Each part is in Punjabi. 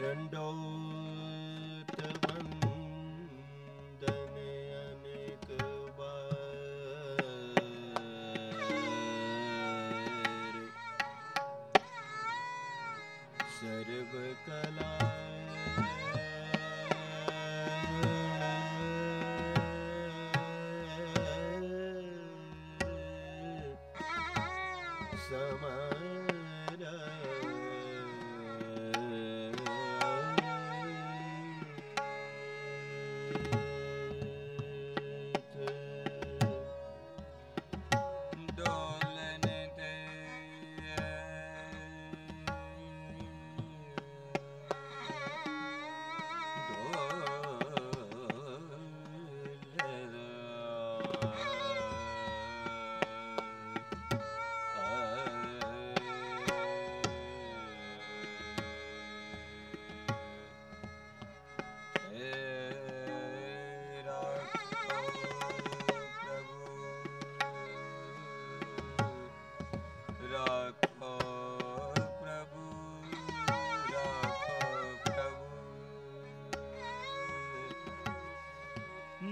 ਡੰਡੋਤ ਬੰਦਨ ਅਨੇਕ ਬਾਰ ਸਰਬ ਕਲਾ ਡੋਲਨ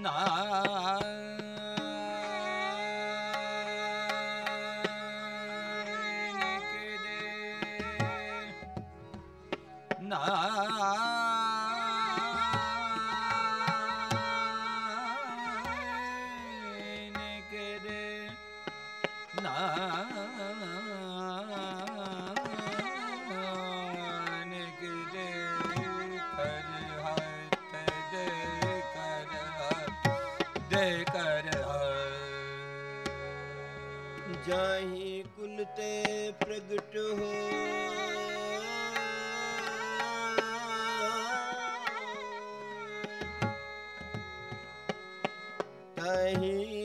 न ਜਾਹੀ ਕੁਲ ਤੇ ਪ੍ਰਗਟ ਹੋ। ਤਾਹੀ